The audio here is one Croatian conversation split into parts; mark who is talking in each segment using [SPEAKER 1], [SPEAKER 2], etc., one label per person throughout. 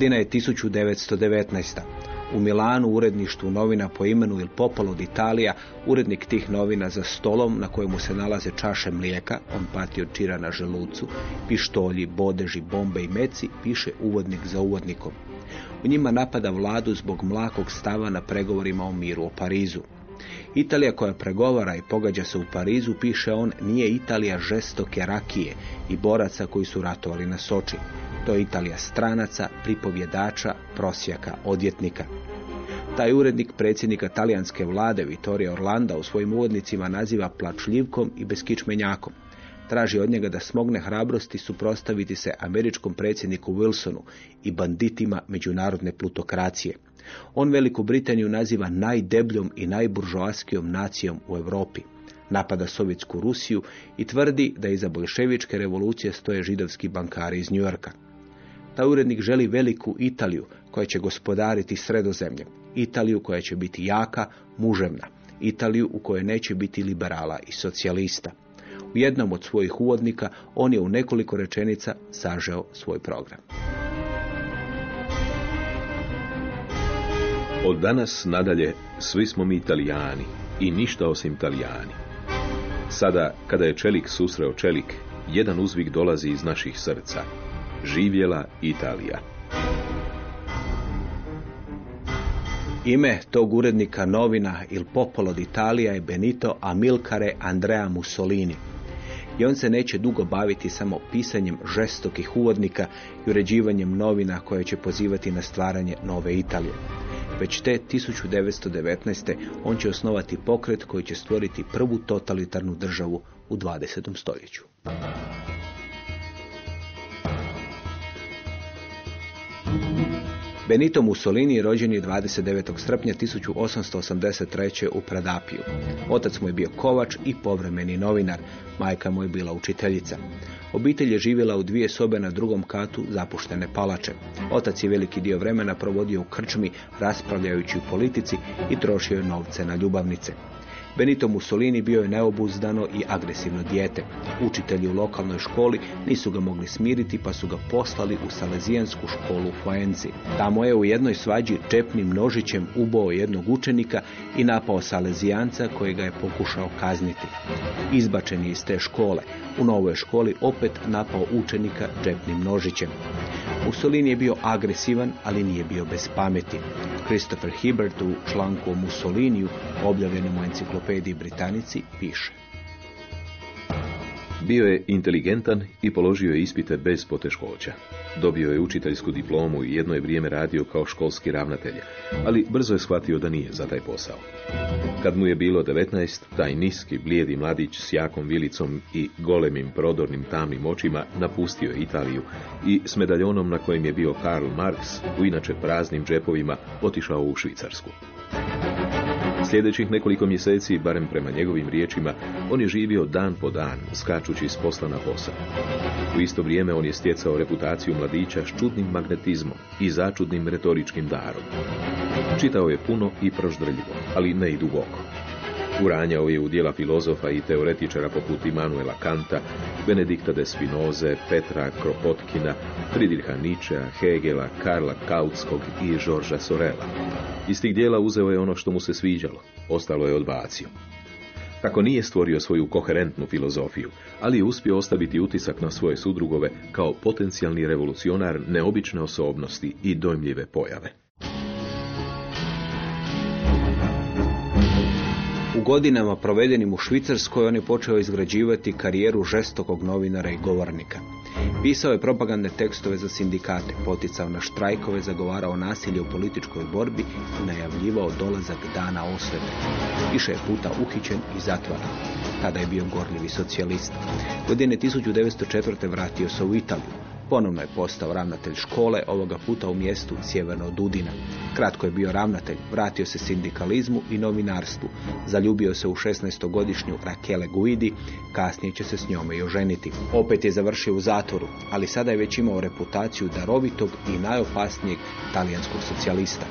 [SPEAKER 1] Godina je 1919. U Milanu uredništvu novina po imenu Il Popolo d'Italia urednik tih novina za stolom na kojemu se nalaze čaše mlijeka, on pati od čira na želucu, pištolji, bodeži, bombe i meci, piše uvodnik za uvodnikom. U njima napada vladu zbog mlakog stava na pregovorima o miru o Parizu. Italija koja pregovara i pogađa se u Parizu, piše on, nije Italija žestoke rakije i boraca koji su ratovali na Soči. To je Italija stranaca, pripovjedača, prosjaka, odjetnika. Taj urednik predsjednika talijanske vlade Vittorio Orlanda u svojim uvodnicima naziva plačljivkom i beskičmenjakom. Traži od njega da smogne hrabrosti suprotstaviti se američkom predsjedniku Wilsonu i banditima međunarodne plutokracije. On Veliku Britaniju naziva najdebljom i najburžoaskijom nacijom u Europi. Napada Sovjetsku Rusiju i tvrdi da iza bolševičke revolucije stoje židovski bankari iz Njujorka. Taj urednik želi veliku Italiju koja će gospodariti sredozemljem. Italiju koja će biti jaka, muževna. Italiju u kojoj neće biti liberala i socijalista. U jednom od svojih uvodnika on je u nekoliko rečenica sažeo svoj program.
[SPEAKER 2] Od danas nadalje svi smo mi italijani i ništa osim italijani. Sada, kada je čelik susreo čelik, jedan uzvik dolazi iz naših srca. Živjela Italija.
[SPEAKER 1] Ime tog urednika novina Il Popolo d'Italia je Benito Amilcare Andrea Mussolini. I on se neće dugo baviti samo pisanjem žestokih uvodnika i uređivanjem novina koje će pozivati na stvaranje nove Italije. Već te 1919. on će osnovati pokret koji će stvoriti prvu totalitarnu državu u 20. stoljeću. Benito Mussolini rođen je 29. srpnja 1883. u Pradapiju. Otac mu je bio kovač i povremeni novinar, majka mu je bila učiteljica. Obitelj je živjela u dvije sobe na drugom katu zapuštene palače. Otac je veliki dio vremena provodio u krčmi raspravljajući u politici i trošio novce na ljubavnice. Benito Mussolini bio je neobuzdano i agresivno dijete. Učitelji u lokalnoj školi nisu ga mogli smiriti pa su ga poslali u salezijansku školu u Faenzi. Tamo je u jednoj svađi čepnim nožićem ubao jednog učenika i napao salezijanca koji ga je pokušao kazniti. Izbačen je iz te škole. U novoj školi opet napao učenika čepnim nožićem. Mussolini je bio agresivan, ali nije bio bez pameti. Christopher Hibbert u članku o Mussoliniju, objavljenom u Britanici, piše.
[SPEAKER 2] Bio je inteligentan i položio je ispite bez poteškoća. Dobio je učiteljsku diplomu i jedno je vrijeme radio kao školski ravnatelj, ali brzo je shvatio da nije za taj posao. Kad mu je bilo 19, taj niski, blijedi mladić s jakom vilicom i golemim, prodornim, tamnim očima napustio je Italiju i s medaljonom na kojem je bio Karl Marx, u inače praznim džepovima, otišao u Švicarsku. Sljedećih nekoliko mjeseci, barem prema njegovim riječima, on je živio dan po dan, skačući s posla na posao. U isto vrijeme on je stjecao reputaciju mladića s čudnim magnetizmom i začudnim retoričkim darom. Čitao je puno i proždrljivo, ali ne i duboko. Uranjao je u dijela filozofa i teoretičara poput Immanuela Kanta, Benedikta de Spinoze, Petra Kropotkina, Friedricha Nietzschea, Hegela, Karla Kautskog i Žorža Sorela. Iz tih dijela uzeo je ono što mu se sviđalo, ostalo je odbacio. Tako nije stvorio svoju koherentnu filozofiju, ali je uspio ostaviti utisak na svoje sudrugove kao potencijalni revolucionar neobične osobnosti i dojmljive pojave.
[SPEAKER 1] U godinama provedenim u Švicarskoj on je počeo izgrađivati karijeru žestokog novinara i govornika. Pisao je propagandne tekstove za sindikate, poticao na štrajkove, zagovarao nasilje u političkoj borbi i najavljivao dolazak dana osvete. Više je puta uhićen i zatvaran. Tada je bio gorljivi socijalist. Godine 1904. vratio se u Italiju. Ponovno je postao ravnatelj škole, ovoga puta u mjestu sjeverno od Udina. Kratko je bio ravnatelj, vratio se sindikalizmu i novinarstvu. Zaljubio se u 16-godišnju Rakele Guidi, kasnije će se s njome i oženiti. Opet je završio u zatvoru, ali sada je već imao reputaciju darovitog i najopasnijeg talijanskog socijalista.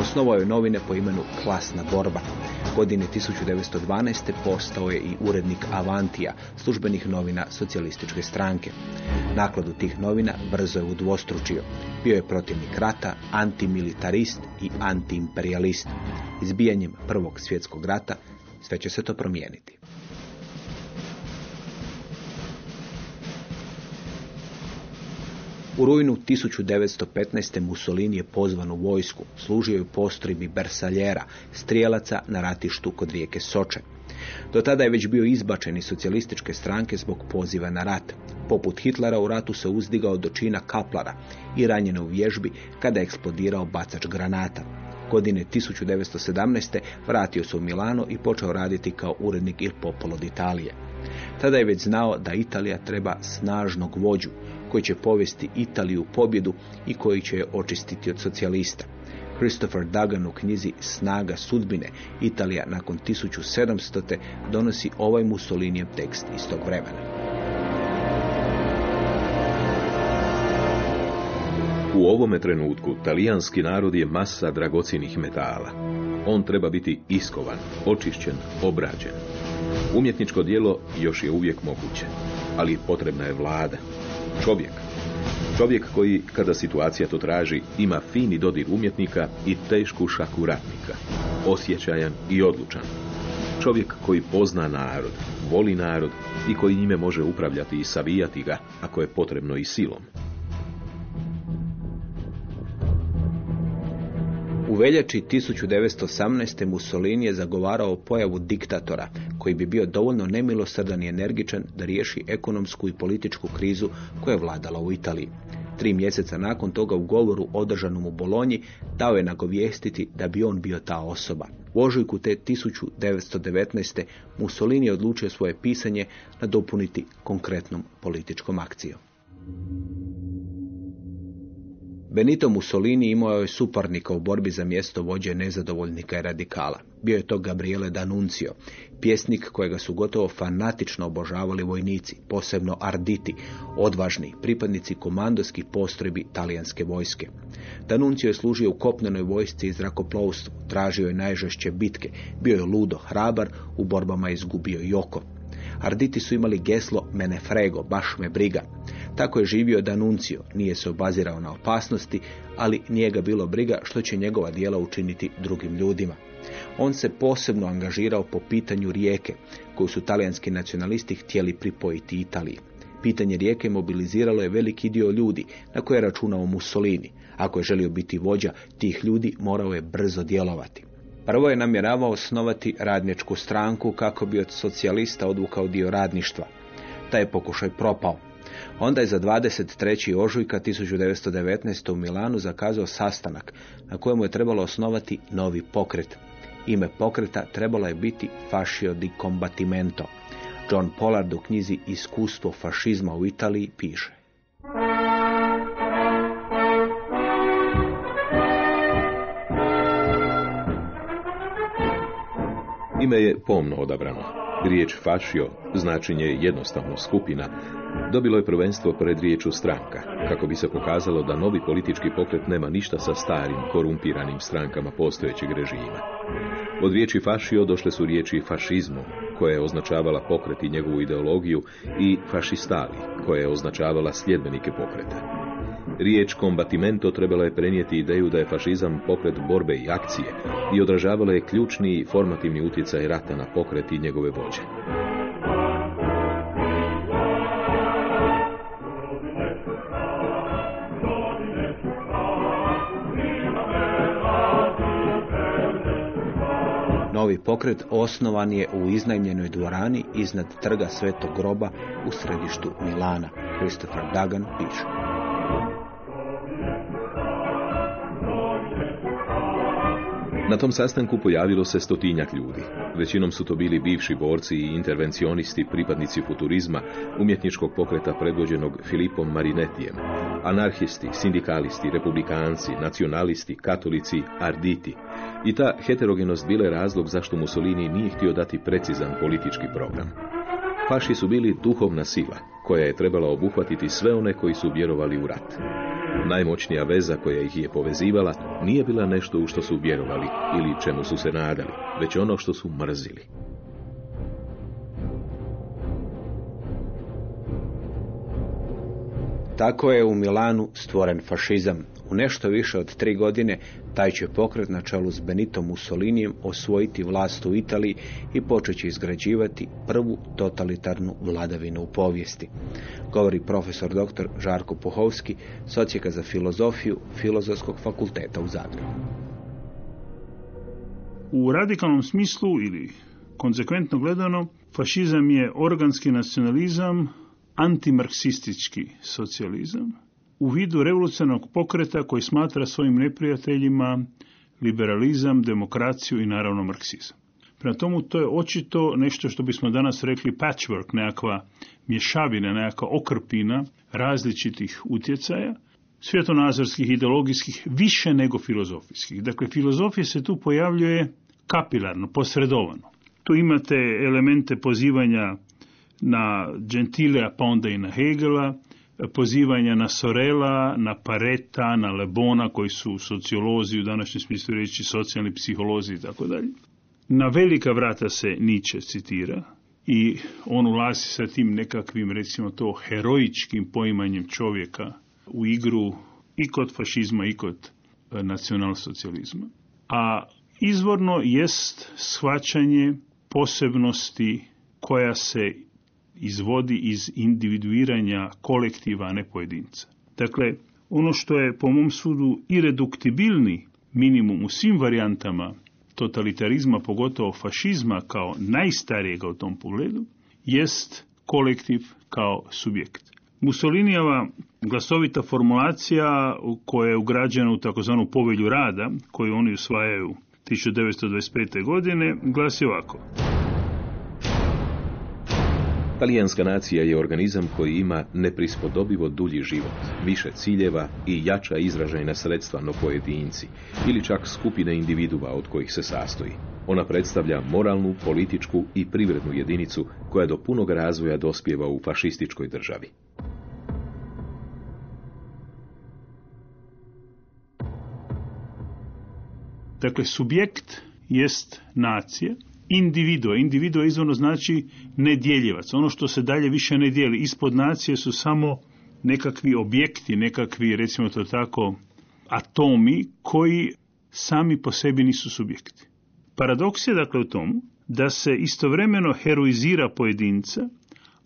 [SPEAKER 1] Osnovao je novine po imenu Klasna borba. Godine 1912. postao je i urednik Avantija, službenih novina socijalističke stranke. Nakladu tih novina brzo je udvostručio. Bio je protivnik rata, antimilitarist i antiimperialist. Izbijanjem Prvog svjetskog rata sve će se to promijeniti. U rujnu 1915. Mussolini je pozvan u vojsku, služio je u postrojbi Bersaljera, strijelaca na ratištu kod rijeke Soče. Do tada je već bio izbačen iz socijalističke stranke zbog poziva na rat. Poput Hitlera u ratu se uzdigao do čina kaplara i ranjeno u vježbi kada je eksplodirao bacač granata. Godine 1917. vratio se u Milano i počeo raditi kao urednik Il Popolo d'Italije. Tada je već znao da Italija treba snažnog vođu, koji će povesti Italiju pobjedu i koji će je očistiti od socijalista. Christopher Dagan u knjizi Snaga sudbine Italija nakon 1700. donosi ovaj Mussolinijev tekst iz tog vremena.
[SPEAKER 2] U ovome trenutku talijanski narod je masa dragocjenih metala. On treba biti iskovan, očišćen, obrađen. Umjetničko dijelo još je uvijek moguće, ali potrebna je vlada, čovjek. Čovjek koji, kada situacija to traži, ima fini dodir umjetnika i tešku šaku ratnika. Osjećajan i odlučan. Čovjek koji pozna narod, voli narod i koji njime može upravljati i savijati ga, ako je potrebno i silom.
[SPEAKER 1] U veljači 1918. Mussolini je zagovarao pojavu diktatora, koji bi bio dovoljno nemilosrdan i energičan da riješi ekonomsku i političku krizu koja je vladala u Italiji. Tri mjeseca nakon toga u govoru održanom u Bolonji dao je nagovijestiti da bi on bio ta osoba. U ožujku te 1919. Mussolini je odlučio svoje pisanje nadopuniti konkretnom političkom akcijom. Benito Mussolini imao je suparnika u borbi za mjesto vođe nezadovoljnika i radikala. Bio je to Gabriele D'Annunzio, pjesnik kojega su gotovo fanatično obožavali vojnici, posebno Arditi, odvažni pripadnici komandoskih postrojbi talijanske vojske. D'Annunzio je služio u kopnenoj vojsci i zrakoplovstvu, tražio je najžešće bitke, bio je ludo hrabar, u borbama izgubio i oko. Arditi su imali geslo mene frego, baš me briga. Tako je živio Danuncio, nije se obazirao na opasnosti, ali nije ga bilo briga što će njegova dijela učiniti drugim ljudima. On se posebno angažirao po pitanju rijeke, koju su talijanski nacionalisti htjeli pripojiti Italiji. Pitanje rijeke mobiliziralo je veliki dio ljudi na koje je računao Mussolini. Ako je želio biti vođa tih ljudi, morao je brzo djelovati. Prvo je namjeravao osnovati radničku stranku kako bi od socijalista odvukao dio radništva. Taj je pokušaj propao. Onda je za 23. ožujka 1919. u Milanu zakazao sastanak na kojemu je trebalo osnovati novi pokret. Ime pokreta trebalo je biti Fascio di Combattimento. John Pollard u knjizi Iskustvo fašizma u Italiji piše.
[SPEAKER 2] Ime je pomno odabrano. Riječ fašio, značenje jednostavno skupina, dobilo je prvenstvo pred riječu stranka, kako bi se pokazalo da novi politički pokret nema ništa sa starim, korumpiranim strankama postojećeg režima. Od riječi fašio došle su riječi fašizmu, koja je označavala pokret i njegovu ideologiju, i fašistali, koja je označavala sljedbenike pokreta. Riječ kombatimento trebala je prenijeti ideju da je fašizam pokret borbe i akcije i odražavala je ključni formativni utjecaj rata na pokret i njegove vođe.
[SPEAKER 1] Novi pokret osnovan je u iznajmljenoj dvorani iznad trga Svetog groba u središtu Milana. Christopher Dagan piše.
[SPEAKER 2] Na tom sastanku pojavilo se stotinjak ljudi. Većinom su to bili bivši borci i intervencionisti, pripadnici futurizma, umjetničkog pokreta predvođenog Filipom Marinetijem, anarhisti, sindikalisti, republikanci, nacionalisti, katolici, arditi. I ta heterogenost bila je razlog zašto Mussolini nije htio dati precizan politički program. Faši su bili duhovna sila, koja je trebala obuhvatiti sve one koji su vjerovali u rat. Najmoćnija veza koja ih je povezivala nije bila nešto u što su vjerovali ili čemu su se nadali, već ono što su mrzili.
[SPEAKER 1] Tako je u Milanu stvoren fašizam. U nešto više od tri godine taj će pokret na čelu s Benitom Mussolinijem osvojiti vlast u Italiji i počeće izgrađivati prvu totalitarnu vladavinu u povijesti. Govori profesor dr. Žarko Puhovski, socijeka za filozofiju Filozofskog fakulteta u Zagrebu.
[SPEAKER 3] U radikalnom smislu ili konsekventno gledano, fašizam je organski nacionalizam, antimarksistički socijalizam, u vidu revolucionarnog pokreta koji smatra svojim neprijateljima liberalizam, demokraciju i naravno marksizam. Prema tomu to je očito nešto što bismo danas rekli patchwork, nekakva mješavina, nekakva okrpina različitih utjecaja, svjetonazorskih, ideologijskih, više nego filozofijskih. Dakle, filozofija se tu pojavljuje kapilarno, posredovano. Tu imate elemente pozivanja na Gentilea, pa i na Hegela, pozivanja na Sorela, na Pareta, na Lebona, koji su sociolozi u današnjem smislu reći socijalni psiholozi i tako dalje. Na velika vrata se Nietzsche citira i on ulazi sa tim nekakvim, recimo to, heroičkim poimanjem čovjeka u igru i kod fašizma i kod e, nacionalsocijalizma. A izvorno jest shvaćanje posebnosti koja se izvodi iz individuiranja kolektiva, a ne pojedinca. Dakle, ono što je po mom sudu i reduktibilni minimum u svim varijantama totalitarizma, pogotovo fašizma kao najstarijega u tom pogledu, jest kolektiv kao subjekt. Mussolinijeva glasovita formulacija koja je ugrađena u takozvanu povelju rada, koju oni usvajaju 1925. godine, glasi ovako.
[SPEAKER 2] Talijanska nacija je organizam koji ima neprispodobivo dulji život, više ciljeva i jača izražajna sredstva no pojedinci, ili čak skupine individua od kojih se sastoji. Ona predstavlja moralnu, političku i privrednu jedinicu koja do punog razvoja dospjeva u fašističkoj državi.
[SPEAKER 3] Dakle, subjekt jest nacija, individua. Individua izvorno znači nedjeljivac. Ono što se dalje više ne dijeli. Ispod nacije su samo nekakvi objekti, nekakvi, recimo to tako, atomi koji sami po sebi nisu subjekti. Paradoks je dakle u tomu da se istovremeno heroizira pojedinca,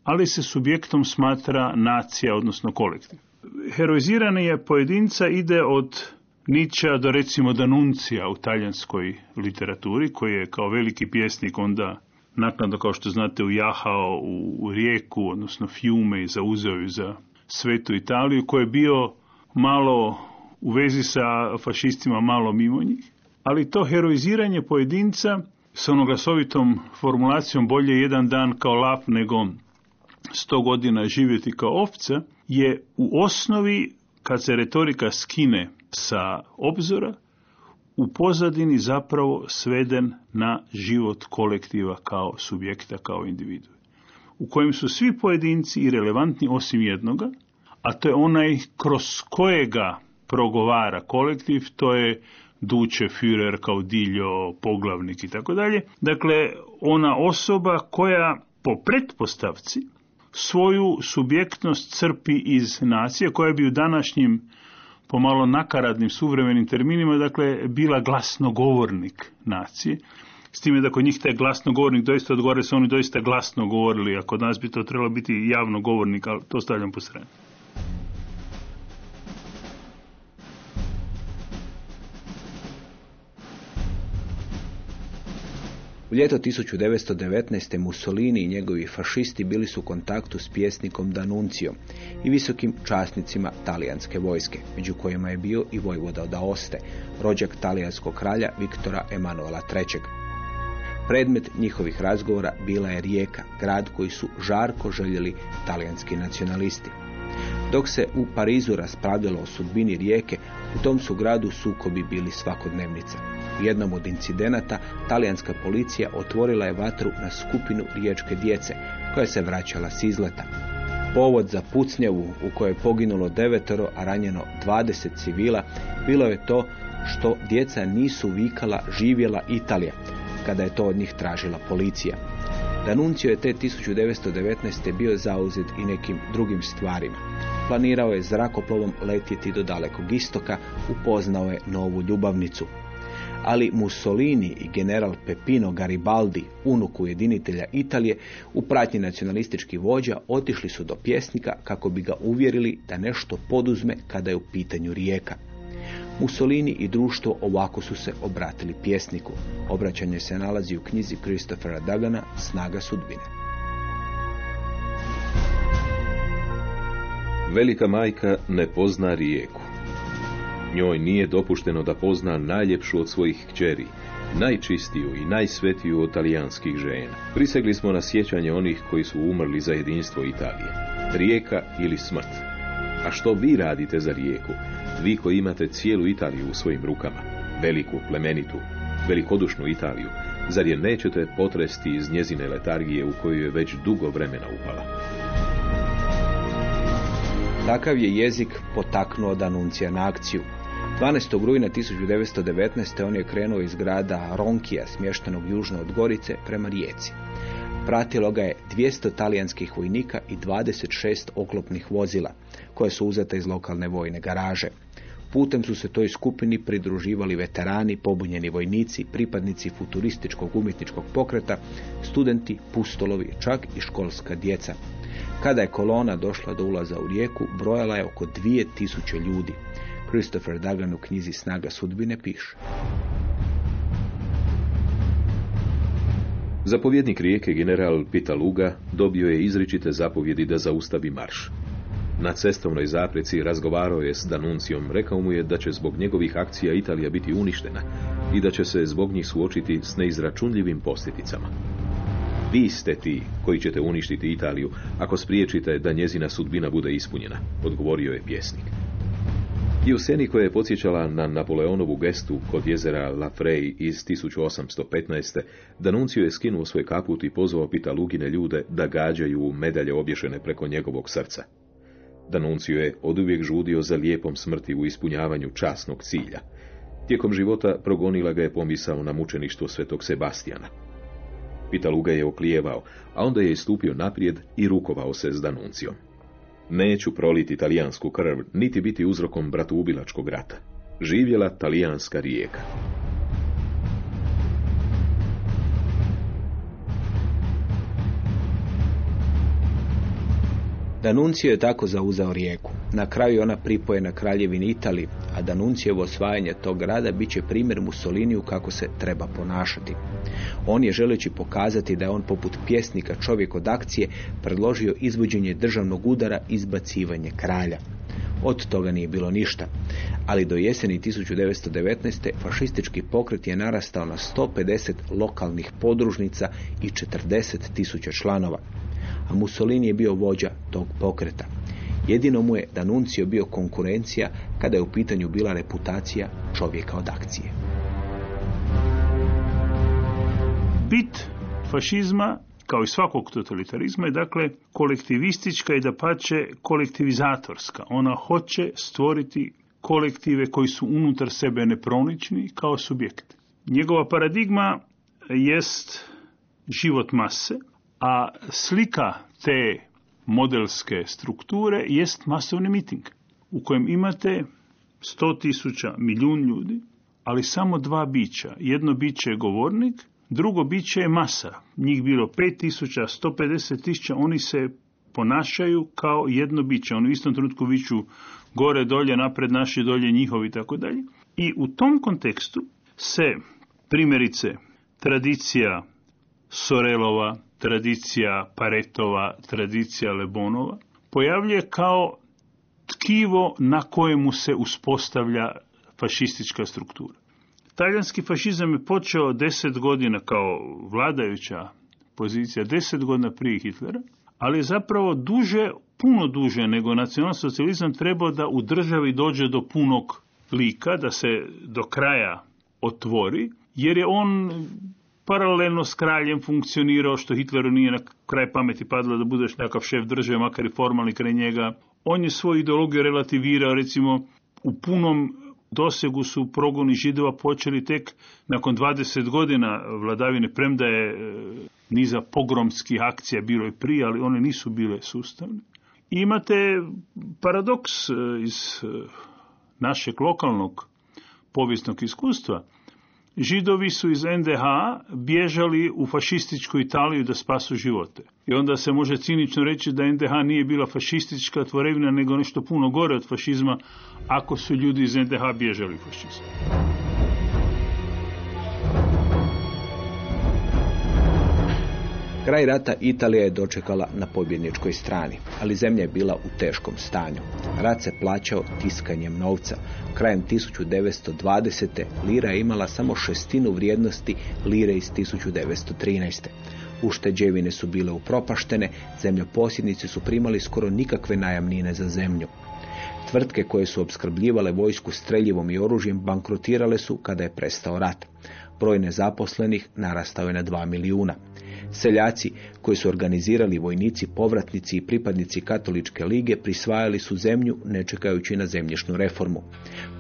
[SPEAKER 3] ali se subjektom smatra nacija, odnosno kolektiv. Heroiziranje je pojedinca ide od Nietzsche do recimo Danuncija u talijanskoj literaturi, koji je kao veliki pjesnik onda naknadno, kao što znate, ujahao u, u rijeku, odnosno Fiume i zauzeo ju za svetu Italiju, koji je bio malo u vezi sa fašistima, malo mimo njih. Ali to heroiziranje pojedinca s onoglasovitom formulacijom bolje jedan dan kao lap nego sto godina živjeti kao ovca, je u osnovi, kad se retorika skine sa obzora, u pozadini zapravo sveden na život kolektiva kao subjekta, kao individu, u kojem su svi pojedinci i relevantni osim jednoga, a to je onaj kroz kojega progovara kolektiv, to je Duče, Führer, Kaudiljo, poglavnik i tako dalje. Dakle, ona osoba koja po pretpostavci svoju subjektnost crpi iz nacije koja bi u današnjim pomalo nakaradnim suvremenim terminima, dakle, bila glasnogovornik nacije. S time da kod njih taj glasnogovornik doista odgovore su oni doista glasno govorili, a kod nas bi to trebalo biti javno govornik, ali to stavljam po strani.
[SPEAKER 1] U ljeto 1919. Mussolini i njegovi fašisti bili su u kontaktu s pjesnikom Danuncijom i visokim časnicima talijanske vojske, među kojima je bio i vojvoda od Aoste, rođak talijanskog kralja Viktora Emanuela III. Predmet njihovih razgovora bila je Rijeka, grad koji su žarko željeli talijanski nacionalisti. Dok se u Parizu raspravljalo o sudbini rijeke, u tom su gradu sukobi bili svakodnevnica. U jednom od incidenata talijanska policija otvorila je vatru na skupinu riječke djece koja se vraćala s izleta. Povod za pucnjavu u kojoj je poginulo devetoro, a ranjeno 20 civila, bilo je to što djeca nisu vikala živjela Italija, kada je to od njih tražila policija. Danuncio je te 1919. bio zauzet i nekim drugim stvarima. Planirao je zrakoplovom letjeti do dalekog istoka, upoznao je novu ljubavnicu. Ali Mussolini i general Pepino Garibaldi, unuk ujedinitelja Italije, u pratnji nacionalističkih vođa otišli su do pjesnika kako bi ga uvjerili da nešto poduzme kada je u pitanju rijeka. Mussolini i društvo ovako su se obratili pjesniku. Obraćanje se nalazi u knjizi Christophera Dagana Snaga sudbine.
[SPEAKER 2] Velika majka ne pozna rijeku. Njoj nije dopušteno da pozna najljepšu od svojih kćeri, najčistiju i najsvetiju od talijanskih žena. Prisegli smo na sjećanje onih koji su umrli za jedinstvo Italije. Rijeka ili smrt. A što vi radite za rijeku? Vi koji imate cijelu Italiju u svojim rukama. Veliku, plemenitu, velikodušnu Italiju. Zar je nećete potresti iz njezine letargije u koju je već dugo vremena upala?
[SPEAKER 1] Takav je jezik potaknuo Danuncija na akciju. 12. rujna 1919. on je krenuo iz grada Ronkija, smještenog južno od Gorice, prema Rijeci. Pratilo ga je 200 talijanskih vojnika i 26 oklopnih vozila, koje su uzete iz lokalne vojne garaže. Putem su se toj skupini pridruživali veterani, pobunjeni vojnici, pripadnici futurističkog umjetničkog pokreta, studenti, pustolovi, čak i školska djeca. Kada je kolona došla do ulaza u rijeku, brojala je oko 2000 ljudi. Christopher Dagan u knjizi Snaga sudbine piše.
[SPEAKER 2] Zapovjednik rijeke general Pitaluga dobio je izričite zapovjedi da zaustavi marš. Na cestovnoj zapreci razgovarao je s Danuncijom, rekao mu je da će zbog njegovih akcija Italija biti uništena i da će se zbog njih suočiti s neizračunljivim posljedicama. Vi ste ti koji ćete uništiti Italiju ako spriječite da njezina sudbina bude ispunjena, odgovorio je pjesnik. I u sceni koja je podsjećala na Napoleonovu gestu kod jezera La Frey iz 1815. Danuncio je skinuo svoj kaput i pozvao Pitalugine ljude da gađaju medalje obješene preko njegovog srca. Danuncio je oduvijek žudio za lijepom smrti u ispunjavanju časnog cilja. Tijekom života progonila ga je pomisao na mučeništvo svetog Sebastijana. Pitaluga je oklijevao, a onda je istupio naprijed i rukovao se s Danuncijom. Neću proliti talijansku krv, niti biti uzrokom bratoubilačkog rata. Živjela talijanska rijeka.
[SPEAKER 1] Danuncio je tako zauzao rijeku. Na kraju je ona pripojena kraljevini Italiji, a Danuncijevo osvajanje tog grada bit će primjer Mussoliniju kako se treba ponašati. On je želeći pokazati da je on poput pjesnika čovjek od akcije predložio izvođenje državnog udara i izbacivanje kralja. Od toga nije bilo ništa, ali do jeseni 1919. fašistički pokret je narastao na 150 lokalnih podružnica i 40 tisuća članova a Mussolini je bio vođa tog pokreta. Jedino mu je Danuncio bio konkurencija kada je u pitanju bila reputacija čovjeka od akcije.
[SPEAKER 3] Bit fašizma kao i svakog totalitarizma je dakle kolektivistička i da pače kolektivizatorska. Ona hoće stvoriti kolektive koji su unutar sebe nepronični kao subjekti. Njegova paradigma jest život mase, a slika te modelske strukture jest masovni miting u kojem imate 100 tisuća, milijun ljudi, ali samo dva bića. Jedno biće je govornik, drugo biće je masa. Njih bilo 5 tisuća, 150 tisuća, oni se ponašaju kao jedno biće. Oni u istom trenutku viću gore, dolje, napred, naši, dolje, njihovi i tako dalje. I u tom kontekstu se primjerice tradicija Sorelova, tradicija Paretova, tradicija Lebonova pojavljuje kao tkivo na kojemu se uspostavlja fašistička struktura. Talijanski fašizam je počeo deset godina kao vladajuća pozicija, deset godina prije Hitlera, ali zapravo duže, puno duže nego nacionalsocijalizam trebao da u državi dođe do punog lika, da se do kraja otvori, jer je on paralelno s kraljem funkcionirao, što Hitleru nije na kraj pameti padlo da budeš nekakav šef države, makar i formalni kraj njega. On je svoju ideologiju relativirao, recimo, u punom dosegu su progoni židova počeli tek nakon 20 godina vladavine, premda je e, niza pogromskih akcija bilo i prije, ali one nisu bile sustavne. I imate paradoks e, iz e, našeg lokalnog povijesnog iskustva. Židovi su iz NDH bježali u fašističku Italiju da spasu živote. I onda se može cinično reći da NDH nije bila fašistička tvorevina nego nešto puno gore od fašizma ako su ljudi iz NDH bježali u
[SPEAKER 1] Kraj rata Italija je dočekala na pobjedničkoj strani, ali zemlja je bila u teškom stanju. Rat se plaćao tiskanjem novca. Krajem 1920. lira je imala samo šestinu vrijednosti lire iz 1913. Ušteđevine su bile upropaštene, zemljoposjednici su primali skoro nikakve najamnine za zemlju. Tvrtke koje su opskrbljivale vojsku streljivom i oružjem bankrotirale su kada je prestao rat. Broj nezaposlenih narastao je na 2 milijuna. Seljaci koji su organizirali vojnici, povratnici i pripadnici katoličke lige prisvajali su zemlju ne čekajući na zemljišnu reformu.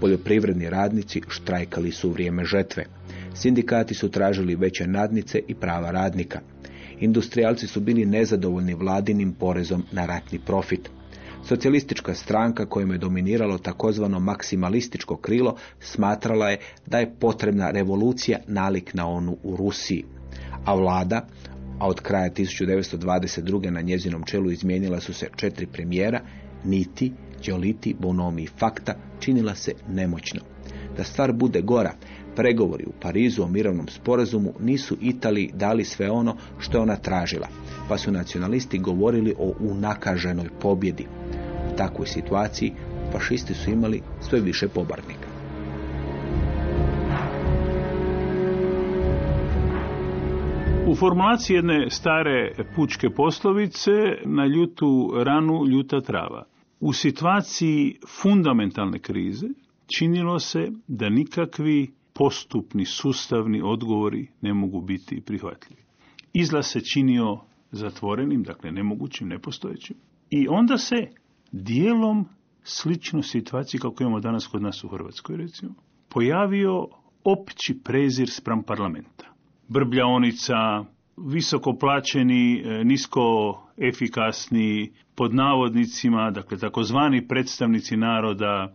[SPEAKER 1] Poljoprivredni radnici štrajkali su u vrijeme žetve. Sindikati su tražili veće nadnice i prava radnika. Industrijalci su bili nezadovoljni vladinim porezom na ratni profit. Socijalistička stranka kojom je dominiralo takozvano maksimalističko krilo smatrala je da je potrebna revolucija nalik na onu u Rusiji. A vlada, a od kraja 1922. na njezinom čelu izmijenila su se četiri premijera, Niti, Đoliti, Bonomi i Fakta, činila se nemoćno. Da stvar bude gora, pregovori u Parizu o mirovnom sporazumu nisu Italiji dali sve ono što je ona tražila, pa su nacionalisti govorili o unakaženoj pobjedi. Takvoj situaciji fašisti su imali sve više pobarnika.
[SPEAKER 3] U formulaciji jedne stare pučke poslovice na ljutu ranu ljuta trava. U situaciji fundamentalne krize činilo se da nikakvi postupni, sustavni odgovori ne mogu biti prihvatljivi. Izlaz se činio zatvorenim, dakle nemogućim, nepostojećim. I onda se dijelom slično situaciji kako imamo danas kod nas u Hrvatskoj recimo, pojavio opći prezir spram parlamenta. Brbljaonica, visoko plaćeni, e, nisko efikasni, pod navodnicima, dakle takozvani predstavnici naroda,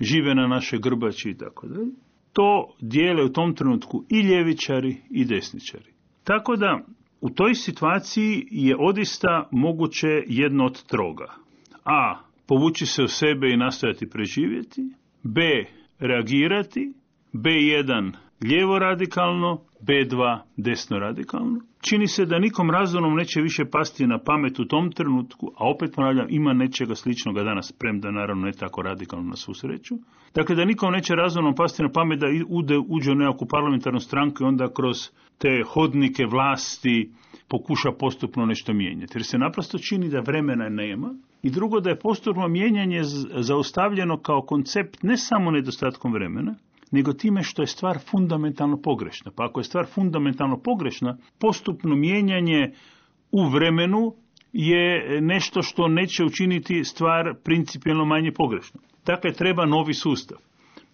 [SPEAKER 3] žive na naše grbači i tako dalje. To dijele u tom trenutku i ljevičari i desničari. Tako da u toj situaciji je odista moguće jedno od troga. A. Povući se u sebe i nastojati preživjeti. B. Reagirati. B1 lijevo radikalno, B2 desno radikalno. Čini se da nikom razumom neće više pasti na pamet u tom trenutku, a opet ponavljam, ima nečega sličnoga danas, premda naravno ne tako radikalno na susreću. Dakle, da nikom neće razumom pasti na pamet da ude, uđe u nekakvu parlamentarnu stranku i onda kroz te hodnike vlasti pokuša postupno nešto mijenjati. Jer se naprosto čini da vremena nema i drugo da je postupno mijenjanje zaustavljeno kao koncept ne samo nedostatkom vremena, nego time što je stvar fundamentalno pogrešna. Pa ako je stvar fundamentalno pogrešna, postupno mijenjanje u vremenu je nešto što neće učiniti stvar principijelno manje pogrešno. Dakle, treba novi sustav.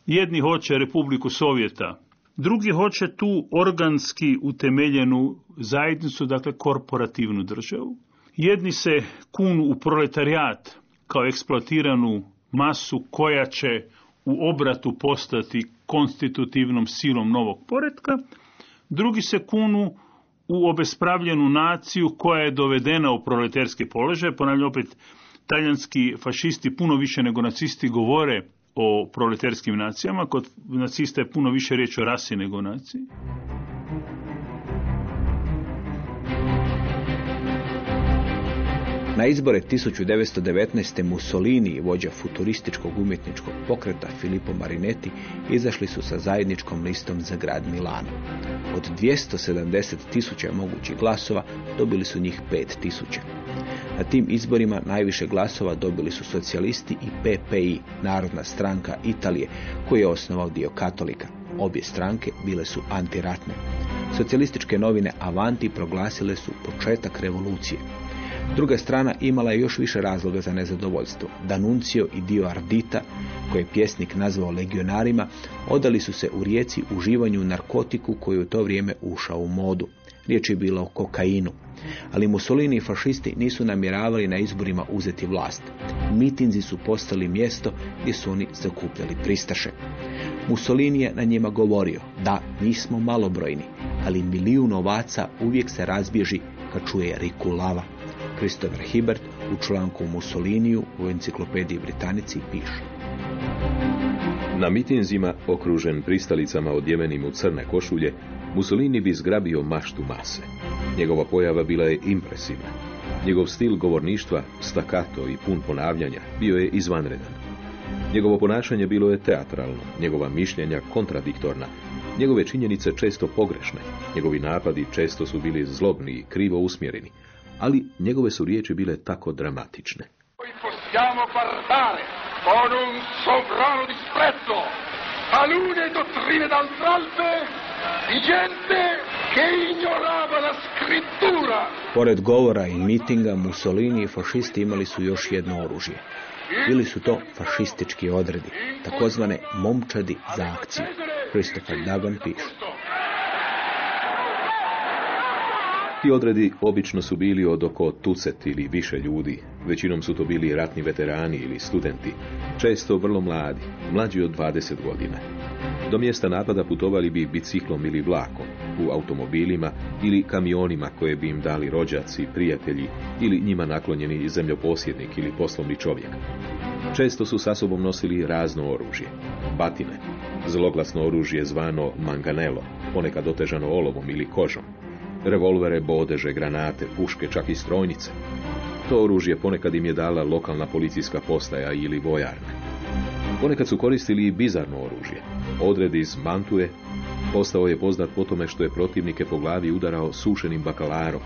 [SPEAKER 3] Jedni hoće Republiku Sovjeta, drugi hoće tu organski utemeljenu zajednicu, dakle korporativnu državu. Jedni se kunu u proletarijat kao eksploatiranu masu koja će u obratu postati konstitutivnom silom novog poretka, drugi se kunu u obespravljenu naciju koja je dovedena u proletarski položaj. Ponavljam opet, talijanski fašisti puno više nego nacisti govore o proletarskim nacijama, kod nacista je puno više riječ o rasi nego o naciji.
[SPEAKER 1] Na izbore 1919. Mussolini, vođa futurističkog umjetničkog pokreta Filippo Marinetti, izašli su sa zajedničkom listom za grad Milano. Od 270 tisuća mogućih glasova dobili su njih 5 tisuća. Na tim izborima najviše glasova dobili su socijalisti i PPI, Narodna stranka Italije, koju je osnovao dio katolika. Obje stranke bile su antiratne. Socijalističke novine Avanti proglasile su početak revolucije. Druga strana imala je još više razloga za nezadovoljstvo. Danuncio i dio Ardita, koje je pjesnik nazvao legionarima, odali su se u rijeci uživanju narkotiku koji u to vrijeme ušao u modu. Riječ je bila o kokainu. Ali Mussolini i fašisti nisu namjeravali na izborima uzeti vlast. Mitinzi su postali mjesto gdje su oni zakupljali pristaše. Mussolini je na njima govorio, da, nismo malobrojni, ali milijun ovaca uvijek se razbježi kad čuje riku lava. Christopher Hibbert u članku Mussoliniju u enciklopediji Britanici piše.
[SPEAKER 2] Na mitinzima, okružen pristalicama odjevenim u crne košulje, Mussolini bi zgrabio maštu mase. Njegova pojava bila je impresivna. Njegov stil govorništva, stakato i pun ponavljanja, bio je izvanredan. Njegovo ponašanje bilo je teatralno, njegova mišljenja kontradiktorna, njegove činjenice često pogrešne, njegovi napadi često su bili zlobni i krivo usmjereni, ali njegove su riječi bile tako dramatične.
[SPEAKER 4] possiamo parlare con un sovrano disprezzo talune dottrine d'altralpe di gente che ignorava la scrittura.
[SPEAKER 1] Pored govora i mitinga, Mussolini i fašisti imali su još jedno oružje. Bili su to fašistički odredi, takozvane momčadi za akciju. Christopher Dagan piše.
[SPEAKER 2] Ti odredi obično su bili od oko tucet ili više ljudi. Većinom su to bili ratni veterani ili studenti, često vrlo mladi, mlađi od 20 godina. Do mjesta napada putovali bi biciklom ili vlakom, u automobilima ili kamionima koje bi im dali rođaci, prijatelji ili njima naklonjeni zemljoposjednik ili poslovni čovjek. Često su sa sobom nosili razno oružje. Batine, zloglasno oružje zvano manganelo, ponekad otežano olovom ili kožom, revolvere, bodeže, granate, puške, čak i strojnice. To oružje ponekad im je dala lokalna policijska postaja ili vojarna. Ponekad su koristili i bizarno oružje. Odred iz Mantue postao je poznat po tome što je protivnike po glavi udarao sušenim bakalarom.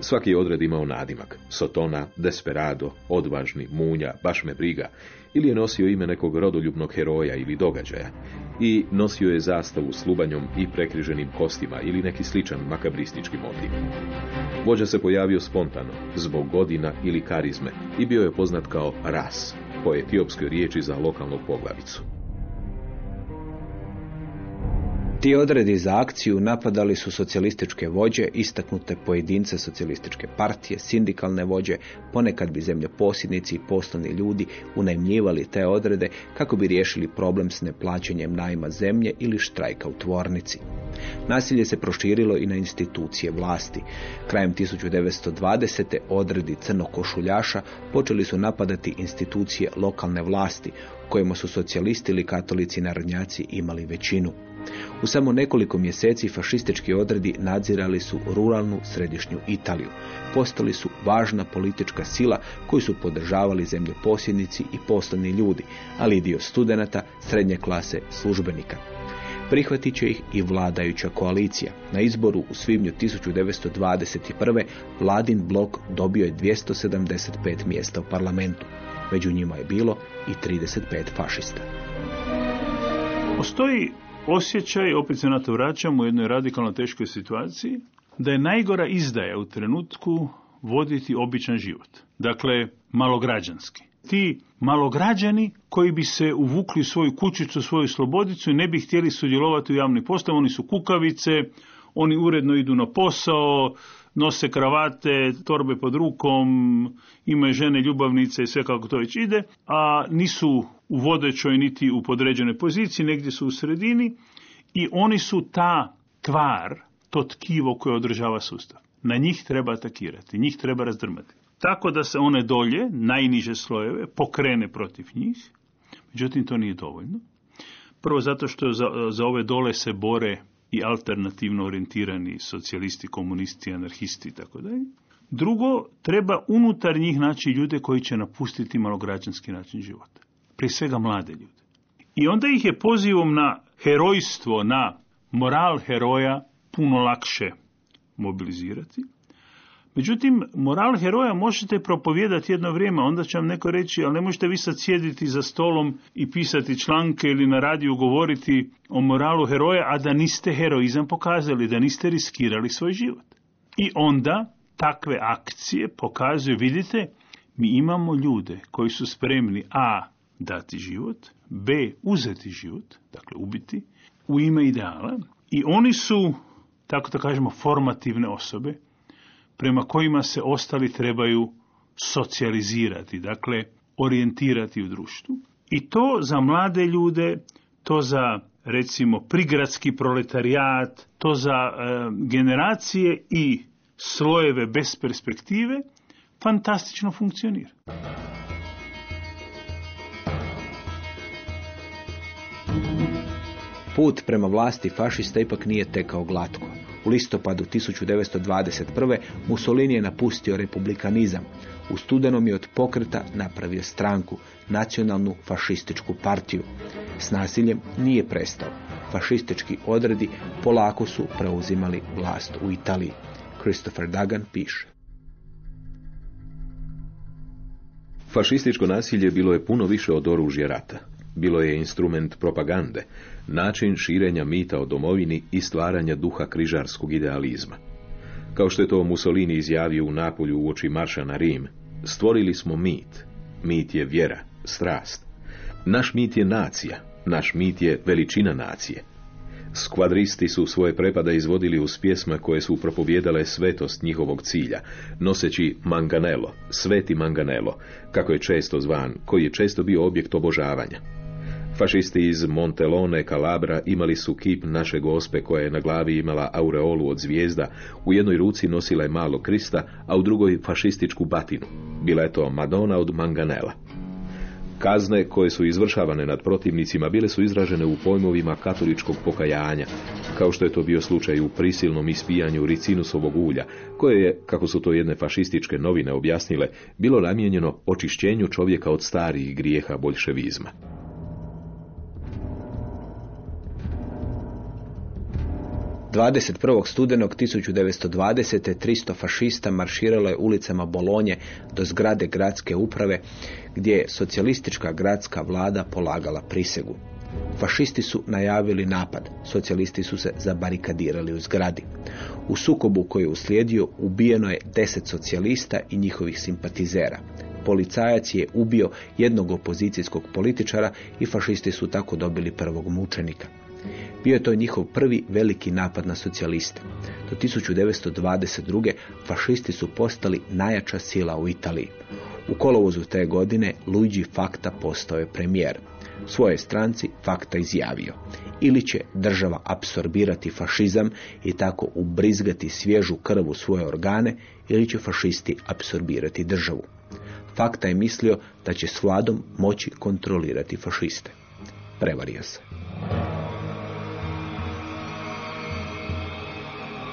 [SPEAKER 2] Svaki odred imao nadimak. Sotona, Desperado, Odvažni, Munja, Baš me briga. Ili je nosio ime nekog rodoljubnog heroja ili događaja. I nosio je zastavu s lubanjom i prekriženim kostima ili neki sličan makabristički motiv. Vođa se pojavio spontano, zbog godina ili karizme i bio je poznat kao Ras, po etiopskoj riječi za lokalnu poglavicu.
[SPEAKER 1] Ti odredi za akciju napadali su socijalističke vođe, istaknute pojedince socijalističke partije, sindikalne vođe, ponekad bi zemljoposjednici i poslovni ljudi unajmljivali te odrede kako bi riješili problem s neplaćanjem najma zemlje ili štrajka u tvornici. Nasilje se proširilo i na institucije vlasti. Krajem 1920. odredi crnokošuljaša počeli su napadati institucije lokalne vlasti, kojima su socijalisti ili katolici narodnjaci imali većinu. U samo nekoliko mjeseci fašistički odredi nadzirali su ruralnu središnju Italiju. Postali su važna politička sila koju su podržavali zemljoposjednici i poslovni ljudi, ali i dio studenata, srednje klase, službenika. Prihvatit će ih i vladajuća koalicija. Na izboru u svibnju 1921. vladin blok dobio je 275 mjesta u parlamentu. Među njima je bilo i 35 fašista.
[SPEAKER 3] Postoji osjećaj, opet se na to vraćam u jednoj radikalno teškoj situaciji, da je najgora izdaja u trenutku voditi običan život. Dakle, malograđanski. Ti malograđani koji bi se uvukli u svoju kućicu, svoju slobodicu i ne bi htjeli sudjelovati u javnim postavama, oni su kukavice, oni uredno idu na posao, nose kravate, torbe pod rukom, imaju žene ljubavnice i sve kako to već ide, a nisu u vodećoj niti u podređenoj poziciji, negdje su u sredini i oni su ta tvar, to tkivo koje održava sustav. Na njih treba atakirati, njih treba razdrmati. Tako da se one dolje, najniže slojeve, pokrene protiv njih, međutim to nije dovoljno. Prvo zato što za, za ove dole se bore i alternativno orijentirani socijalisti, komunisti, anarhisti i tako dalje. Drugo, treba unutar njih naći ljude koji će napustiti malograđanski način života. Prije svega mlade ljude. I onda ih je pozivom na herojstvo, na moral heroja puno lakše mobilizirati. Međutim, moral heroja možete propovijedati jedno vrijeme, onda će vam neko reći, ali ne možete vi sad sjediti za stolom i pisati članke ili na radiju govoriti o moralu heroja, a da niste heroizam pokazali, da niste riskirali svoj život. I onda takve akcije pokazuju, vidite, mi imamo ljude koji su spremni a. dati život, b. uzeti život, dakle ubiti, u ime ideala i oni su, tako da kažemo, formativne osobe prema kojima se ostali trebaju socijalizirati, dakle orijentirati u društvu. I to za mlade ljude, to za recimo prigradski proletarijat, to za e, generacije i slojeve bez perspektive, fantastično funkcionira.
[SPEAKER 1] Put prema vlasti fašista ipak nije tekao glatko. U listopadu 1921. Mussolini je napustio republikanizam. U studenom je od pokreta napravio stranku, nacionalnu fašističku partiju. S nasiljem nije prestao. Fašistički odredi polako su preuzimali vlast u Italiji. Christopher Dagan piše.
[SPEAKER 2] Fašističko nasilje bilo je puno više od oružja rata. Bilo je instrument propagande, način širenja mita o domovini i stvaranja duha križarskog idealizma. Kao što je to Mussolini izjavio u Napolju u oči marša na Rim, stvorili smo mit. Mit je vjera, strast. Naš mit je nacija, naš mit je veličina nacije. Skvadristi su svoje prepada izvodili uz pjesme koje su propovjedale svetost njihovog cilja, noseći Manganelo, sveti Manganelo, kako je često zvan, koji je često bio objekt obožavanja. Fašisti iz Montelone, Kalabra imali su kip naše gospe koja je na glavi imala aureolu od zvijezda, u jednoj ruci nosila je malo krista, a u drugoj fašističku batinu. Bila je to Madonna od Manganela. Kazne koje su izvršavane nad protivnicima bile su izražene u pojmovima katoličkog pokajanja, kao što je to bio slučaj u prisilnom ispijanju ricinusovog ulja, koje je, kako su to jedne fašističke novine objasnile, bilo namijenjeno očišćenju čovjeka od starih grijeha boljševizma.
[SPEAKER 1] 21. studenog 1920. 300 fašista marširalo je ulicama Bolonje do zgrade gradske uprave gdje je socijalistička gradska vlada polagala prisegu. Fašisti su najavili napad, socijalisti su se zabarikadirali u zgradi. U sukobu koji je uslijedio ubijeno je deset socijalista i njihovih simpatizera. Policajac je ubio jednog opozicijskog političara i fašisti su tako dobili prvog mučenika. Bio je to njihov prvi veliki napad na socijaliste. Do 1922. fašisti su postali najjača sila u Italiji. U kolovozu te godine Luigi Fakta postao je premijer. Svoje stranci Fakta izjavio. Ili će država apsorbirati fašizam i tako ubrizgati svježu krv u svoje organe, ili će fašisti apsorbirati državu. Fakta je mislio da će s vladom moći kontrolirati fašiste. Prevario se.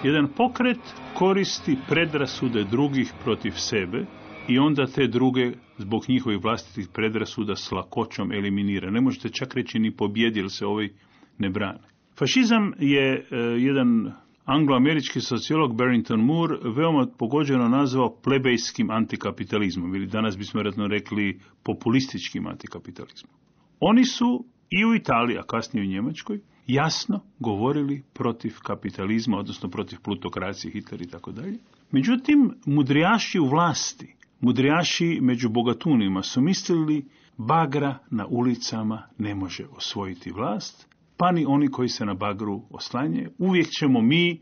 [SPEAKER 3] Jedan pokret koristi predrasude drugih protiv sebe i onda te druge zbog njihovih vlastitih predrasuda s lakoćom eliminira. Ne možete čak reći ni pobjedili se ovaj ne brane. Fašizam je e, jedan angloamerički sociolog Barrington Moore veoma pogođeno nazvao plebejskim antikapitalizmom ili danas bismo vjerojatno rekli populističkim antikapitalizmom. Oni su i u Italiji, a kasnije u Njemačkoj, jasno govorili protiv kapitalizma, odnosno protiv plutokracije, Hitler i tako dalje. Međutim, mudrijaši u vlasti, mudrijaši među bogatunima su mislili bagra na ulicama ne može osvojiti vlast, pa ni oni koji se na bagru oslanje. Uvijek ćemo mi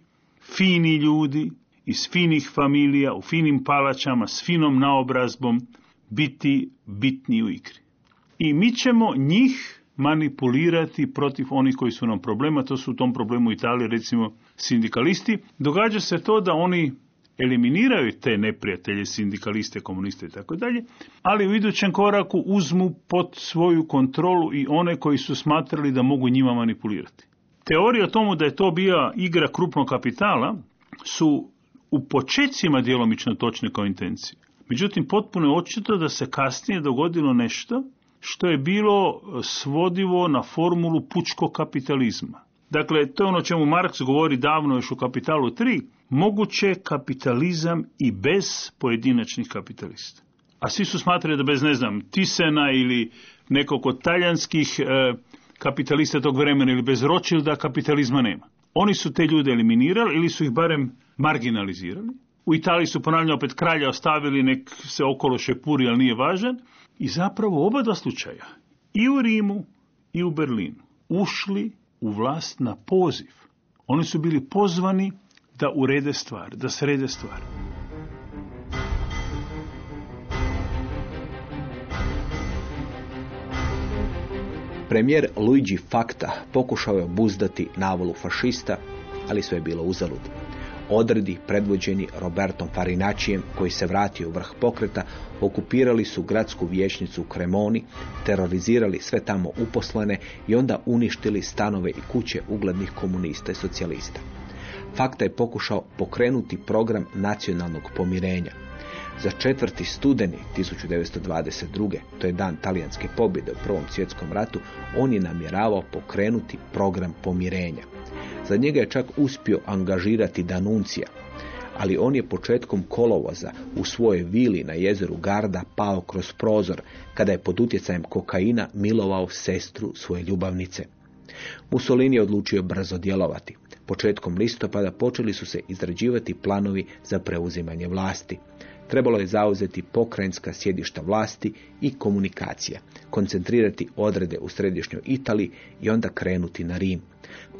[SPEAKER 3] fini ljudi, iz finih familija, u finim palačama, s finom naobrazbom, biti bitni u igri. I mi ćemo njih manipulirati protiv onih koji su nam problema, to su u tom problemu u Italiji recimo sindikalisti. Događa se to da oni eliminiraju te neprijatelje, sindikaliste, komuniste i tako dalje, ali u idućem koraku uzmu pod svoju kontrolu i one koji su smatrali da mogu njima manipulirati. Teorija o tomu da je to bila igra krupnog kapitala su u počecima djelomično točne kao intencije. Međutim, potpuno je očito da se kasnije dogodilo nešto što je bilo svodivo na formulu pučkog kapitalizma. Dakle, to je ono čemu Marks govori davno još u Kapitalu 3, moguće kapitalizam i bez pojedinačnih kapitalista. A svi su smatrali da bez, ne znam, Tisena ili nekog od talijanskih e, kapitalista tog vremena ili bez Rothschilda kapitalizma nema. Oni su te ljude eliminirali ili su ih barem marginalizirali. U Italiji su ponavljamo opet kralja ostavili, nek se okolo šepuri, ali nije važan. I zapravo oba dva slučaja, i u Rimu i u Berlinu, ušli u vlast na poziv. Oni su bili pozvani da urede stvar, da srede stvar.
[SPEAKER 1] Premijer Luigi Fakta pokušao je obuzdati navolu fašista, ali sve je bilo uzalud. Odredi, predvođeni Robertom Farinačijem, koji se vratio u vrh pokreta, okupirali su gradsku vijećnicu u Kremoni, terorizirali sve tamo uposlene i onda uništili stanove i kuće uglednih komunista i socijalista. Fakta je pokušao pokrenuti program nacionalnog pomirenja. Za četvrti studeni 1922. to je dan talijanske pobjede u Prvom svjetskom ratu, on je namjeravao pokrenuti program pomirenja. Za njega je čak uspio angažirati Danuncija, ali on je početkom kolovoza u svojoj vili na jezeru Garda pao kroz prozor kada je pod utjecajem kokaina milovao sestru svoje ljubavnice. Mussolini je odlučio brzo djelovati. Početkom listopada počeli su se izrađivati planovi za preuzimanje vlasti. Trebalo je zauzeti pokrajinska sjedišta vlasti i komunikacija, koncentrirati odrede u središnjoj Italiji i onda krenuti na Rim.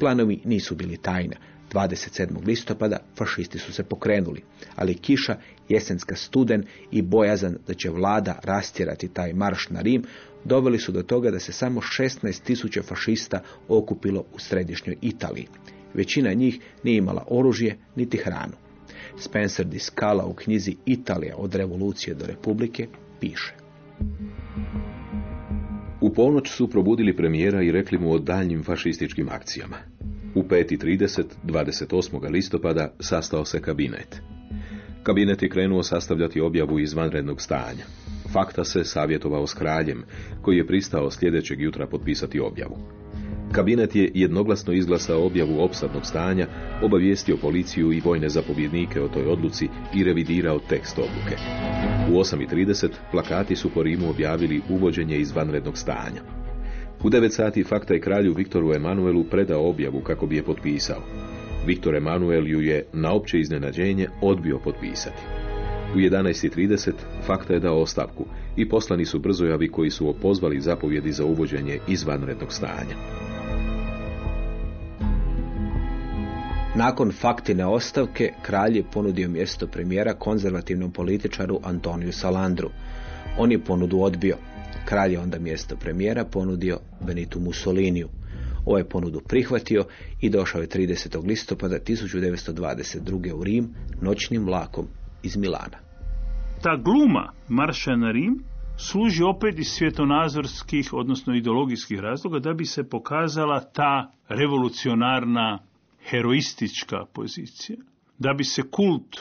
[SPEAKER 1] Planovi nisu bili tajna. 27. listopada fašisti su se pokrenuli, ali kiša, jesenska studen i bojazan da će vlada rastjerati taj marš na Rim doveli su do toga da se samo 16.000 fašista okupilo u središnjoj Italiji. Većina njih nije imala oružje niti hranu. Spencer di Scala u knjizi Italija od revolucije do republike piše.
[SPEAKER 2] U ponoć su probudili premijera i rekli mu o daljnjim fašističkim akcijama. U 5.30, 28. listopada, sastao se kabinet. Kabinet je krenuo sastavljati objavu izvanrednog stanja. Fakta se savjetovao s kraljem, koji je pristao sljedećeg jutra potpisati objavu. Kabinet je jednoglasno izglasao objavu opsadnog stanja, obavijestio policiju i vojne zapovjednike o toj odluci i revidirao tekst odluke. U 8.30 plakati su po Rimu objavili uvođenje izvanrednog stanja. U 9 sati fakta je kralju Viktoru Emanuelu predao objavu kako bi je potpisao. Viktor Emanuel ju je, na opće iznenađenje, odbio potpisati. U 11.30 fakta je dao ostavku i poslani su brzojavi koji su opozvali zapovjedi za uvođenje izvanrednog stanja.
[SPEAKER 1] Nakon faktine ostavke, kralj je ponudio mjesto premijera konzervativnom političaru Antoniju Salandru. On je ponudu odbio. Kralj je onda mjesto premijera ponudio Benitu Mussoliniju. Ovaj je ponudu prihvatio i došao je 30. listopada 1922. u Rim noćnim vlakom iz Milana.
[SPEAKER 3] Ta gluma marša na Rim služi opet iz svjetonazorskih, odnosno ideologijskih razloga, da bi se pokazala ta revolucionarna heroistička pozicija, da bi se kult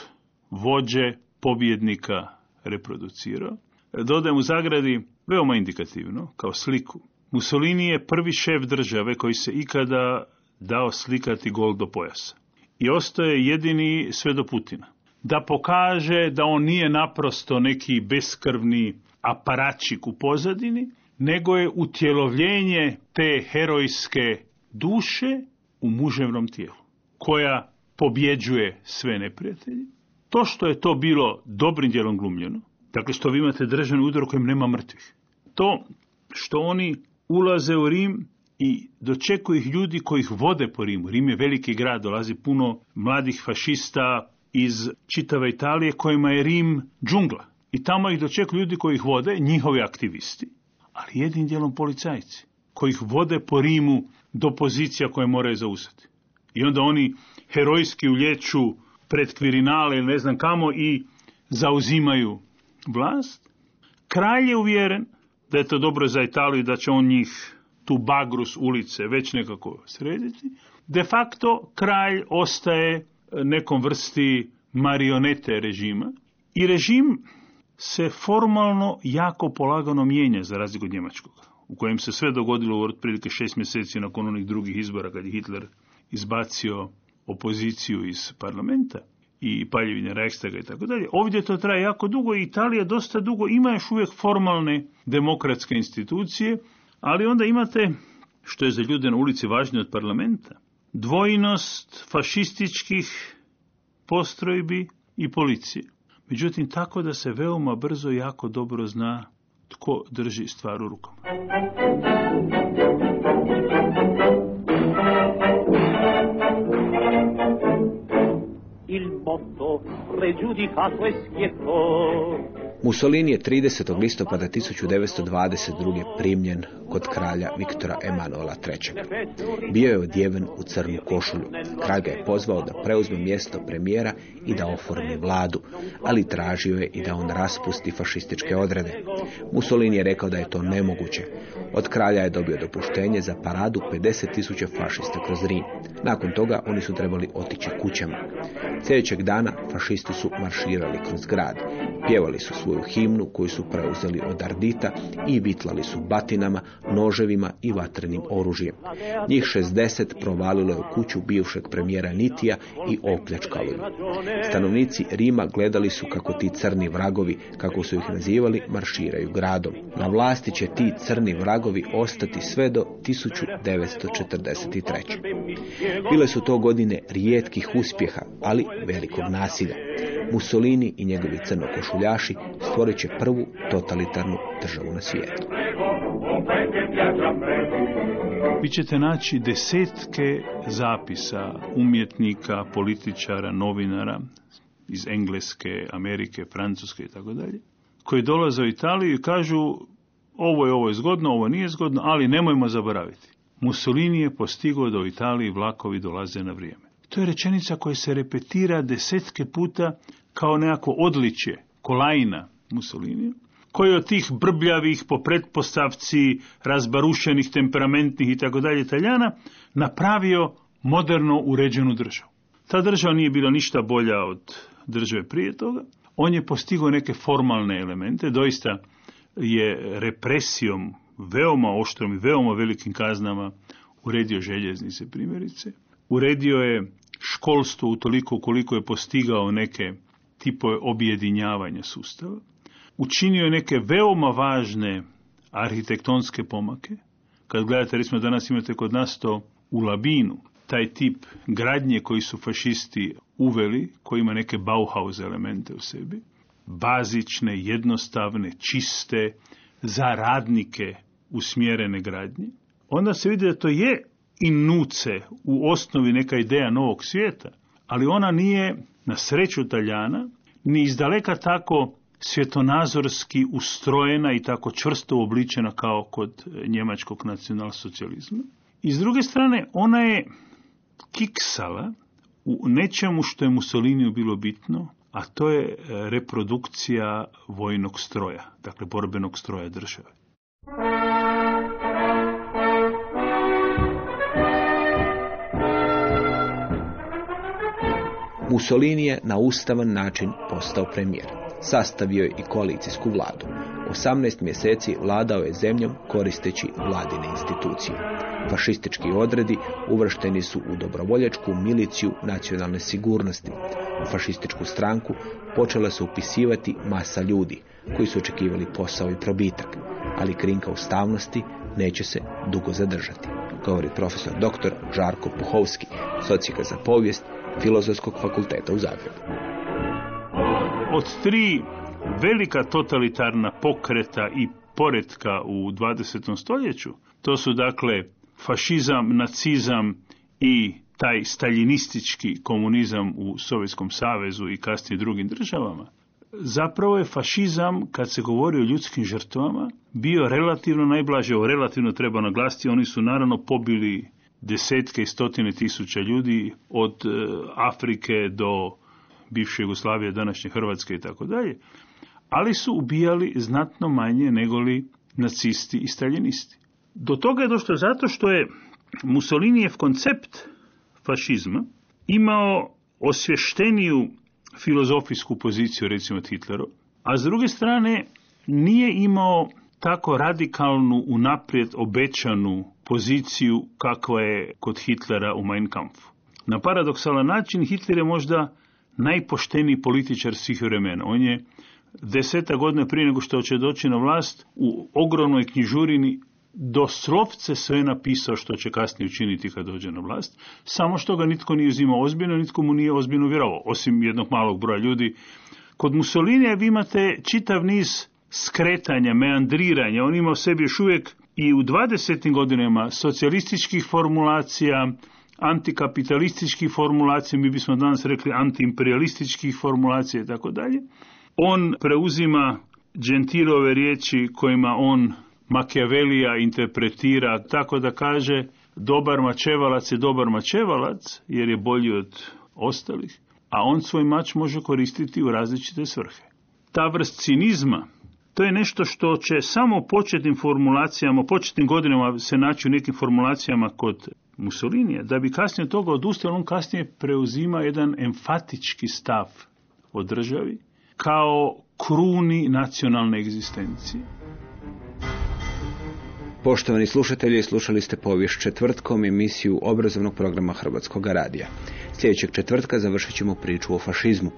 [SPEAKER 3] vođe pobjednika reproducirao. Dodajem u zagradi veoma indikativno, kao sliku. Mussolini je prvi šef države koji se ikada dao slikati gol do pojasa. I ostaje jedini sve do Putina. Da pokaže da on nije naprosto neki beskrvni aparačik u pozadini, nego je utjelovljenje te herojske duše u muževnom tijelu, koja pobjeđuje sve neprijatelje. To što je to bilo dobrim dijelom glumljeno, dakle što vi imate državni udar u kojem nema mrtvih, to što oni ulaze u Rim i dočekuju ih ljudi koji ih vode po Rimu. Rim je veliki grad, dolazi puno mladih fašista iz čitave Italije kojima je Rim džungla. I tamo ih dočekuju ljudi koji ih vode, njihovi aktivisti, ali jednim dijelom policajci, koji ih vode po Rimu do pozicija koje moraju zauzeti. I onda oni herojski ulječu pred Kvirinale ili ne znam kamo i zauzimaju vlast. Kralj je uvjeren da je to dobro za Italiju, da će on njih tu bagrus ulice već nekako srediti. De facto kralj ostaje nekom vrsti marionete režima i režim se formalno jako polagano mijenja za razliku od njemačkog, u kojem se sve dogodilo u otprilike šest mjeseci nakon onih drugih izbora kad je Hitler izbacio opoziciju iz parlamenta i paljevine Reichstaga i tako dalje. Ovdje to traje jako dugo i Italija dosta dugo ima još uvijek formalne demokratske institucije, ali onda imate, što je za ljude na ulici važnije od parlamenta, dvojnost fašističkih postrojbi i policije. Međutim, tako da se veoma brzo jako dobro zna tko drži stvar u rukama.
[SPEAKER 5] Il motto pregiudicato e schietto
[SPEAKER 1] Mussolini je 30. listopada 1922. primljen kod kralja Viktora Emanuela III. Bio je odjeven u crnu košulju. Kralj ga je pozvao da preuzme mjesto premijera i da oformi vladu, ali tražio je i da on raspusti fašističke odrede. Mussolini je rekao da je to nemoguće. Od kralja je dobio dopuštenje za paradu 50.000 fašista kroz Rim. Nakon toga oni su trebali otići kućama. Sljedećeg dana fašisti su marširali kroz grad. Pjevali su svoju himnu koju su preuzeli od Ardita i vitlali su batinama, noževima i vatrenim oružjem. Njih 60 provalilo je u kuću bivšeg premijera Nitija i opljačkalo ju. Stanovnici Rima gledali su kako ti crni vragovi, kako su ih nazivali, marširaju gradom. Na vlasti će ti crni vragovi ostati sve do 1943. Bile su to godine rijetkih uspjeha, ali velikog nasilja. Mussolini i njegovi crnokošuljaši stvorit će prvu totalitarnu državu na svijetu.
[SPEAKER 3] Vi ćete naći desetke zapisa umjetnika, političara, novinara iz Engleske, Amerike, Francuske i tako dalje, koji dolaze u Italiju i kažu ovo je ovo je zgodno, ovo nije zgodno, ali nemojmo zaboraviti. Mussolini je postigao da u Italiji vlakovi dolaze na vrijeme. To je rečenica koja se repetira desetke puta kao nekako odličje, kolajna Mussolini, koji od tih brbljavih po pretpostavci razbarušenih, temperamentnih i tako dalje Italijana napravio moderno uređenu državu. Ta država nije bila ništa bolja od države prije toga. On je postigao neke formalne elemente, doista je represijom veoma oštrom i veoma velikim kaznama uredio željeznice primjerice. Uredio je školstvo utoliko koliko je postigao neke tipove objedinjavanja sustava. Učinio je neke veoma važne arhitektonske pomake. Kad gledate, recimo danas imate kod nas to u Labinu, taj tip gradnje koji su fašisti uveli, koji ima neke Bauhaus elemente u sebi, bazične, jednostavne, čiste, za radnike usmjerene gradnje, onda se vidi da to je i nuce u osnovi neka ideja novog svijeta, ali ona nije na sreću Taljana ni izdaleka tako svjetonazorski ustrojena i tako čvrsto obličena kao kod njemačkog nacionalsocijalizma. I s druge strane, ona je kiksala u nečemu što je Mussoliniju bilo bitno, a to je reprodukcija vojnog stroja, dakle borbenog stroja države.
[SPEAKER 1] Mussolini je na ustavan način postao premijer. Sastavio je i koalicijsku vladu. 18 mjeseci vladao je zemljom koristeći vladine institucije. Fašistički odredi uvršteni su u dobrovoljačku miliciju nacionalne sigurnosti. U fašističku stranku počela se upisivati masa ljudi koji su očekivali posao i probitak, ali krinka ustavnosti neće se dugo zadržati, govori profesor dr. Žarko Puhovski, socijaka za povijest Filozofskog fakulteta u Zagrebu.
[SPEAKER 3] Od tri velika totalitarna pokreta i poretka u 20. stoljeću, to su dakle fašizam, nacizam i taj staljinistički komunizam u Sovjetskom savezu i kasnije drugim državama, zapravo je fašizam, kad se govori o ljudskim žrtvama, bio relativno najblaže, o relativno treba naglasiti, oni su naravno pobili desetke i stotine tisuća ljudi od e, Afrike do bivše Jugoslavije, današnje Hrvatske i tako dalje, ali su ubijali znatno manje negoli nacisti i staljinisti. Do toga je došlo zato što je Mussolinijev koncept fašizma imao osvješteniju filozofijsku poziciju recimo od Hitleru, a s druge strane nije imao tako radikalnu unaprijed obećanu poziciju kakva je kod Hitlera u Mein Kampfu. Na paradoksalan način Hitler je možda najpošteniji političar svih vremena. On je deseta godina prije nego što će doći na vlast u ogromnoj knjižurini doslovce sve napisao što će kasnije učiniti kad dođe na vlast, samo što ga nitko nije uzimao ozbiljno, nitko mu nije ozbiljno vjerovao, osim jednog malog broja ljudi. Kod Mussolinija vi imate čitav niz skretanja, meandriranja, on ima u sebi još uvijek i u 20. godinama socijalističkih formulacija, antikapitalističkih formulacija, mi bismo danas rekli antiimperialističkih formulacija i tako dalje. On preuzima Gentilove riječi kojima on Machiavellija interpretira tako da kaže dobar mačevalac je dobar mačevalac jer je bolji od ostalih, a on svoj mač može koristiti u različite svrhe. Ta vrst cinizma, to je nešto što će samo početnim formulacijama, početnim godinama se naći u nekim formulacijama kod Mussolinija, da bi kasnije toga odustao, on kasnije preuzima jedan enfatički stav o državi kao kruni nacionalne egzistencije.
[SPEAKER 1] Poštovani slušatelji, slušali ste povijest četvrtkom emisiju obrazovnog programa Hrvatskog radija. Sljedećeg četvrtka završit ćemo priču o fašizmu.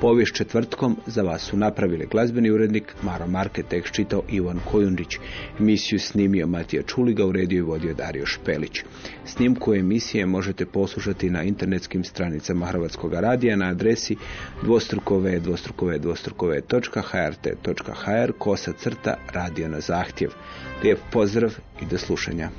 [SPEAKER 1] Povijest četvrtkom za vas su napravili glazbeni urednik Maro Marke, tekst čitao Ivan Kojundić. Emisiju snimio Matija Čuliga, uredio i vodio Dario Špelić. Snimku emisije možete poslušati na internetskim stranicama Hrvatskog radija na adresi dvostrukove dvostrukove dvostrukove.hrt.hr kosa crta radio na zahtjev. Lijep pozdrav i do slušanja.